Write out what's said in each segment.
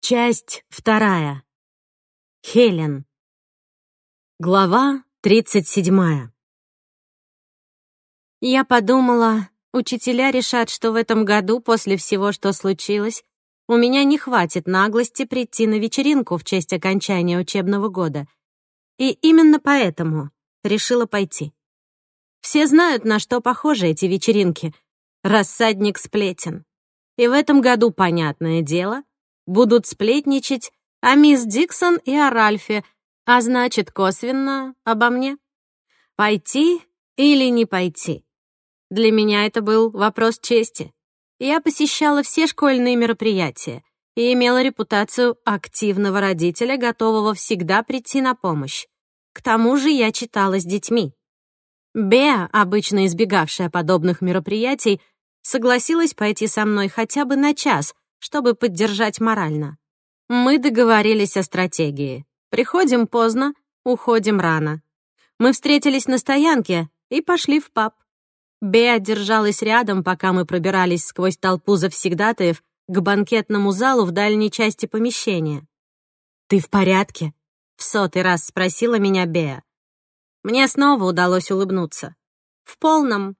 Часть вторая. Хелен. Глава тридцать седьмая. Я подумала, учителя решат, что в этом году, после всего, что случилось, у меня не хватит наглости прийти на вечеринку в честь окончания учебного года. И именно поэтому решила пойти. Все знают, на что похожи эти вечеринки. Рассадник сплетен. И в этом году, понятное дело, будут сплетничать о мисс Диксон и о Ральфе, а значит, косвенно обо мне. Пойти или не пойти? Для меня это был вопрос чести. Я посещала все школьные мероприятия и имела репутацию активного родителя, готового всегда прийти на помощь. К тому же я читала с детьми. Беа, обычно избегавшая подобных мероприятий, согласилась пойти со мной хотя бы на час, чтобы поддержать морально. Мы договорились о стратегии. Приходим поздно, уходим рано. Мы встретились на стоянке и пошли в паб. Беа держалась рядом, пока мы пробирались сквозь толпу завсегдатаев к банкетному залу в дальней части помещения. «Ты в порядке?» — в сотый раз спросила меня Беа. Мне снова удалось улыбнуться. «В полном».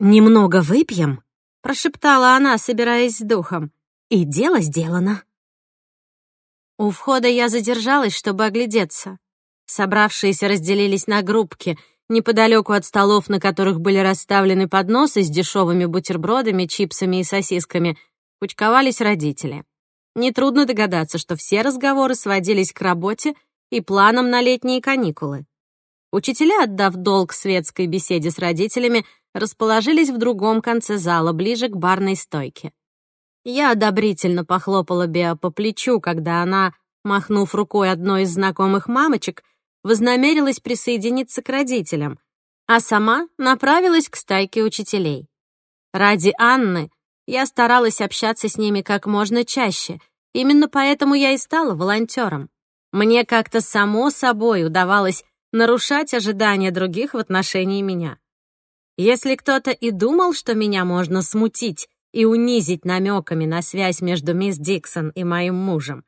«Немного выпьем?» — прошептала она, собираясь с духом. «И дело сделано». У входа я задержалась, чтобы оглядеться. Собравшиеся разделились на группки — Неподалеку от столов, на которых были расставлены подносы с дешевыми бутербродами, чипсами и сосисками, кучковались родители. Нетрудно догадаться, что все разговоры сводились к работе и планам на летние каникулы. Учителя, отдав долг светской беседе с родителями, расположились в другом конце зала, ближе к барной стойке. Я одобрительно похлопала Беа по плечу, когда она, махнув рукой одной из знакомых мамочек, вознамерилась присоединиться к родителям, а сама направилась к стайке учителей. Ради Анны я старалась общаться с ними как можно чаще, именно поэтому я и стала волонтером. Мне как-то само собой удавалось нарушать ожидания других в отношении меня. Если кто-то и думал, что меня можно смутить и унизить намеками на связь между мисс Диксон и моим мужем,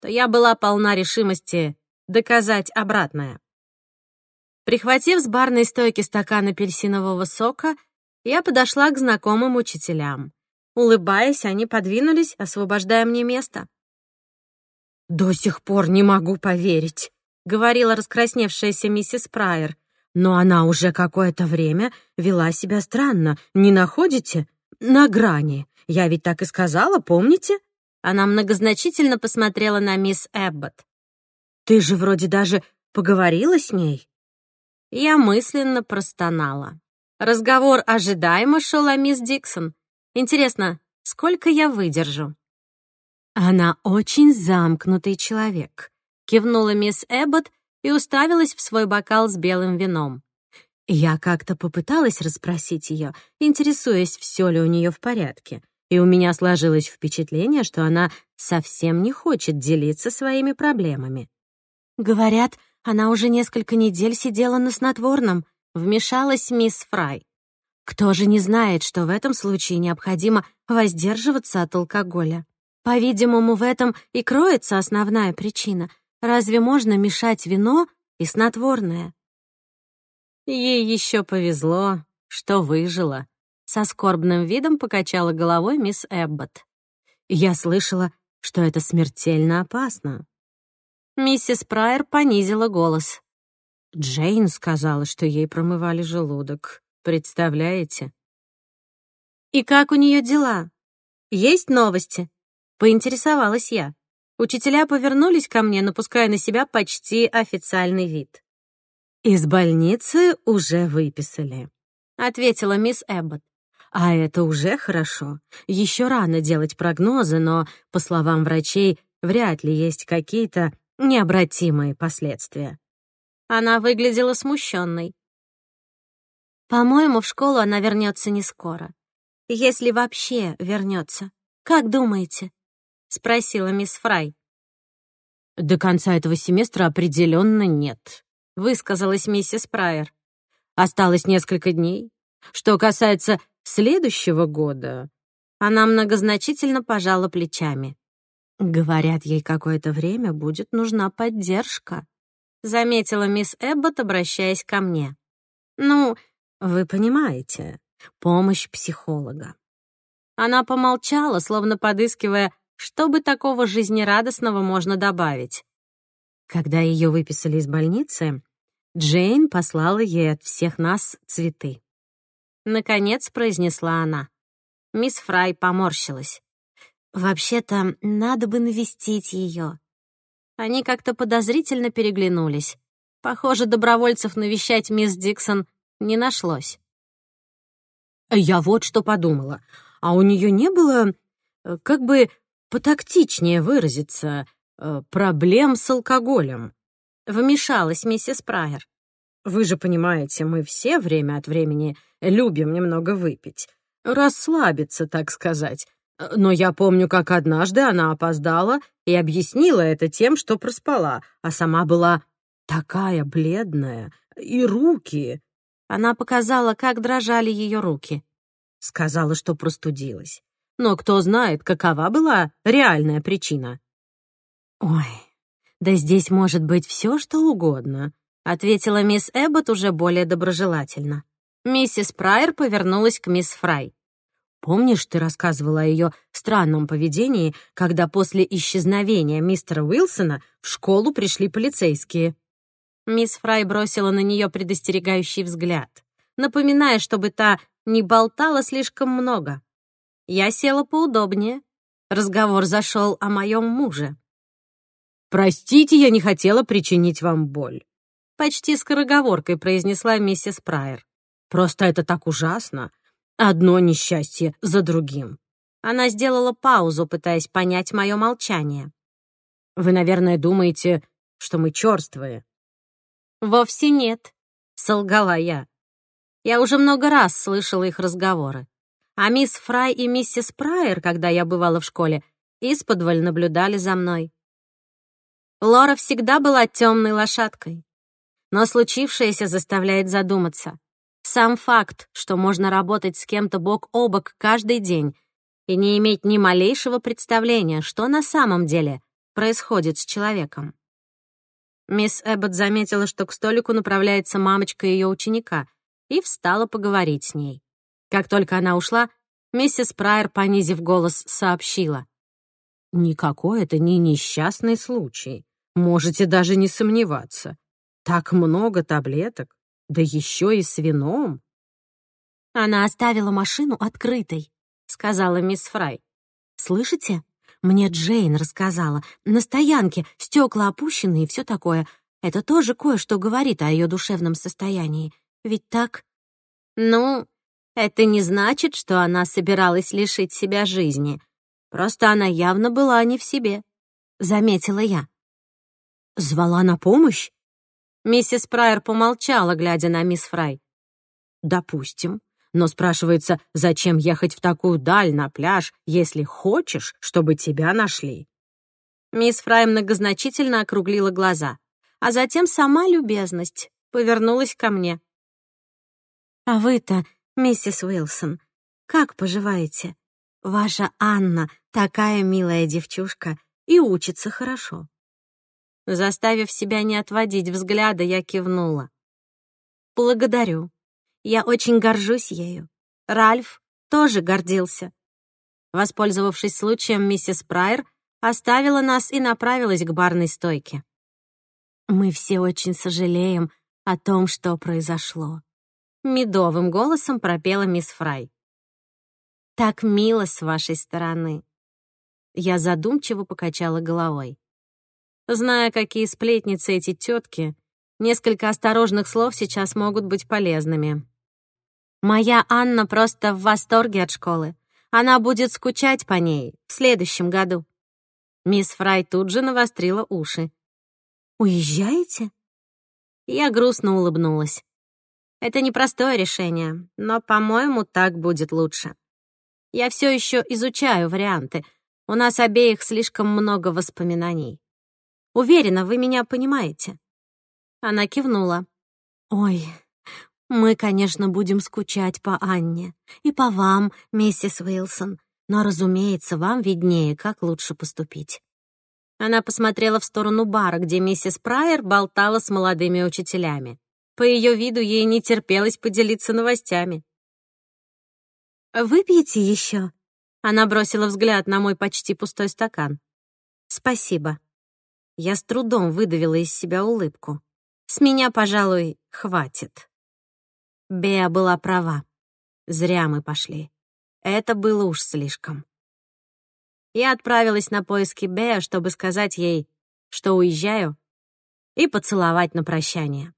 то я была полна решимости доказать обратное. Прихватив с барной стойки стакан апельсинового сока, я подошла к знакомым учителям. Улыбаясь, они подвинулись, освобождая мне место. «До сих пор не могу поверить», — говорила раскрасневшаяся миссис Прайер. «Но она уже какое-то время вела себя странно, не находите? На грани. Я ведь так и сказала, помните?» Она многозначительно посмотрела на мисс Эбботт. Ты же вроде даже поговорила с ней?» Я мысленно простонала. Разговор ожидаемо шел о мисс Диксон. Интересно, сколько я выдержу? «Она очень замкнутый человек», — кивнула мисс Эббот и уставилась в свой бокал с белым вином. Я как-то попыталась расспросить ее, интересуясь, все ли у нее в порядке, и у меня сложилось впечатление, что она совсем не хочет делиться своими проблемами. «Говорят, она уже несколько недель сидела на снотворном», — вмешалась мисс Фрай. «Кто же не знает, что в этом случае необходимо воздерживаться от алкоголя? По-видимому, в этом и кроется основная причина. Разве можно мешать вино и снотворное?» Ей еще повезло, что выжила. Со скорбным видом покачала головой мисс Эбботт. Я слышала, что это смертельно опасно. Миссис Прайер понизила голос. Джейн сказала, что ей промывали желудок. Представляете? «И как у нее дела? Есть новости?» — поинтересовалась я. Учителя повернулись ко мне, напуская на себя почти официальный вид. «Из больницы уже выписали», — ответила мисс Эббот. «А это уже хорошо. Еще рано делать прогнозы, но, по словам врачей, вряд ли есть какие-то необратимые последствия. Она выглядела смущенной. По-моему, в школу она вернется не скоро. Если вообще вернется. Как думаете? Спросила мисс Фрай. До конца этого семестра определенно нет, высказалась миссис Прайер. Осталось несколько дней. Что касается следующего года, она многозначительно пожала плечами. Говорят, ей какое-то время будет нужна поддержка, заметила мисс Эббот, обращаясь ко мне. Ну, вы понимаете, помощь психолога. Она помолчала, словно подыскивая, что бы такого жизнерадостного можно добавить. Когда ее выписали из больницы, Джейн послала ей от всех нас цветы. Наконец произнесла она. Мисс Фрай поморщилась. «Вообще-то, надо бы навестить ее». Они как-то подозрительно переглянулись. Похоже, добровольцев навещать мисс Диксон не нашлось. «Я вот что подумала. А у нее не было, э, как бы потактичнее выразиться, проблем с алкоголем?» Вмешалась миссис Прайер. «Вы же понимаете, мы все время от времени любим немного выпить. Расслабиться, так сказать. Но я помню, как однажды она опоздала и объяснила это тем, что проспала, а сама была такая бледная. И руки. Она показала, как дрожали ее руки. Сказала, что простудилась. Но кто знает, какова была реальная причина. «Ой, да здесь может быть все, что угодно», — ответила мисс Эббот уже более доброжелательно. Миссис Прайер повернулась к мисс Фрай. Помнишь, ты рассказывала о ее странном поведении, когда после исчезновения мистера Уилсона в школу пришли полицейские?» Мисс Фрай бросила на нее предостерегающий взгляд, напоминая, чтобы та не болтала слишком много. Я села поудобнее. Разговор зашел о моем муже. «Простите, я не хотела причинить вам боль», — почти скороговоркой произнесла миссис Прайер. «Просто это так ужасно Одно несчастье за другим. Она сделала паузу, пытаясь понять мое молчание. Вы, наверное, думаете, что мы черствые. Вовсе нет, солгала я. Я уже много раз слышала их разговоры. А мисс Фрай и миссис Прайер, когда я бывала в школе, исподволь наблюдали за мной. Лора всегда была темной лошадкой. Но случившееся заставляет задуматься. Сам факт, что можно работать с кем-то бок о бок каждый день и не иметь ни малейшего представления, что на самом деле происходит с человеком. Мисс Эббот заметила, что к столику направляется мамочка ее ученика, и встала поговорить с ней. Как только она ушла, миссис Прайер, понизив голос, сообщила. «Никакой это не несчастный случай. Можете даже не сомневаться. Так много таблеток. Да еще и с вином. Она оставила машину открытой, сказала мисс Фрай. Слышите? Мне Джейн рассказала. На стоянке стекла опущены и все такое. Это тоже кое-что говорит о ее душевном состоянии. Ведь так? Ну, это не значит, что она собиралась лишить себя жизни. Просто она явно была не в себе, заметила я. Звала на помощь? Миссис Прайер помолчала, глядя на мисс Фрай. «Допустим. Но спрашивается, зачем ехать в такую даль на пляж, если хочешь, чтобы тебя нашли?» Мисс Фрай многозначительно округлила глаза, а затем сама любезность повернулась ко мне. «А вы-то, миссис Уилсон, как поживаете? Ваша Анна такая милая девчушка и учится хорошо. Заставив себя не отводить взгляда, я кивнула. «Благодарю. Я очень горжусь ею. Ральф тоже гордился». Воспользовавшись случаем, миссис Прайер оставила нас и направилась к барной стойке. «Мы все очень сожалеем о том, что произошло», — медовым голосом пропела мисс Фрай. «Так мило с вашей стороны». Я задумчиво покачала головой. Зная, какие сплетницы эти тетки, несколько осторожных слов сейчас могут быть полезными. Моя Анна просто в восторге от школы. Она будет скучать по ней в следующем году. Мисс Фрай тут же навострила уши. «Уезжаете?» Я грустно улыбнулась. Это непростое решение, но, по-моему, так будет лучше. Я все еще изучаю варианты. У нас обеих слишком много воспоминаний. Уверена, вы меня понимаете». Она кивнула. «Ой, мы, конечно, будем скучать по Анне и по вам, миссис Уилсон, но, разумеется, вам виднее, как лучше поступить. Она посмотрела в сторону бара, где миссис Прайер болтала с молодыми учителями. По ее виду ей не терпелось поделиться новостями. «Выпьете еще?» Она бросила взгляд на мой почти пустой стакан. «Спасибо». Я с трудом выдавила из себя улыбку. «С меня, пожалуй, хватит». Беа была права. Зря мы пошли. Это было уж слишком. Я отправилась на поиски Беа, чтобы сказать ей, что уезжаю, и поцеловать на прощание.